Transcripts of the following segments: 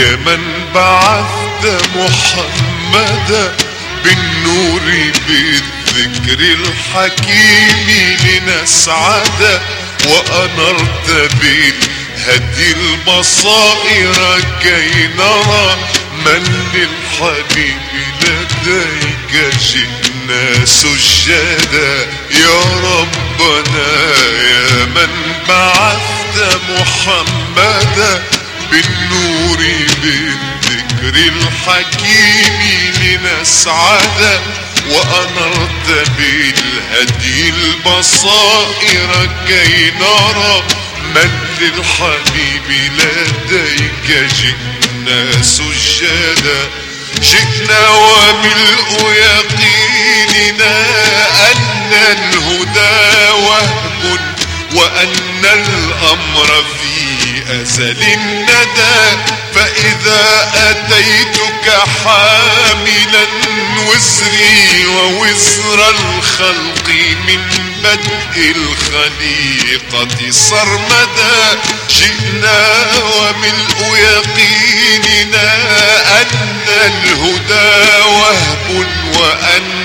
يا من بعثت محمدا بالنور بالذكر الحكيم لنسعد وأنرت بالهدي البصائر كي نرى من للحبيب لديك جئنا سجدا. يا ربنا يا من بعثت محمدا بالنور بالذكر الحكيم لنسعد وأنرت بالهدي البصائر كي نرى من للحبيب لديك جئنا سجدا جئنا وملء يقيننا أن الهدى وهم وأن الأمر في أزل الندى فإذا أتيتك حاملا وزري ووزر الخلق من بدء الخليقة صرمدا جئنا وملء يقيننا أن الهدى وهب وأن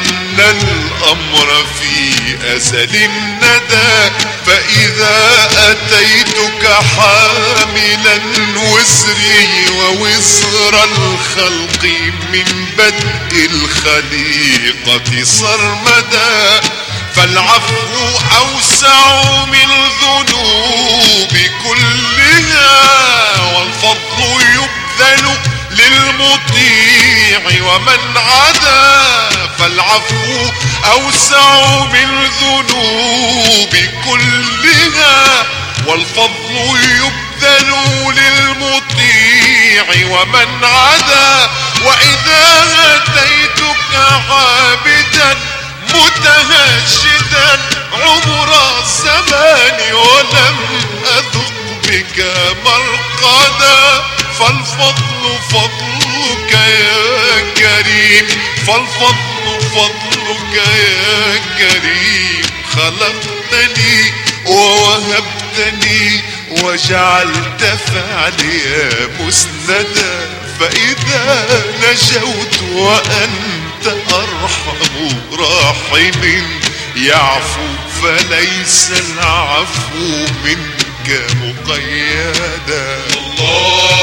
الأمر في أزل الندى فإذا أتيتك حاملا وزري ووزر الخلق من بدء الخليقة صرمدا. فالعفو أوسع من الذنوب كلها والفضل يبذل للمطيع ومن عدا. فالعفو أوسع من الذنوب كلها والفضل يبذل للمطيع ومن عدا. وإذا أتيتك عابدا متهشدا عمر الزمان ولم أذق بك مرقدا. فالفضل فضلك يا كريم فالفضل فضلك يا كريم خلقتني ووهبتني وجعلت فعلي مسندا. فإذا نجوت وأنت أرحم راحم يعفو فليس العفو منك مقيدا. الله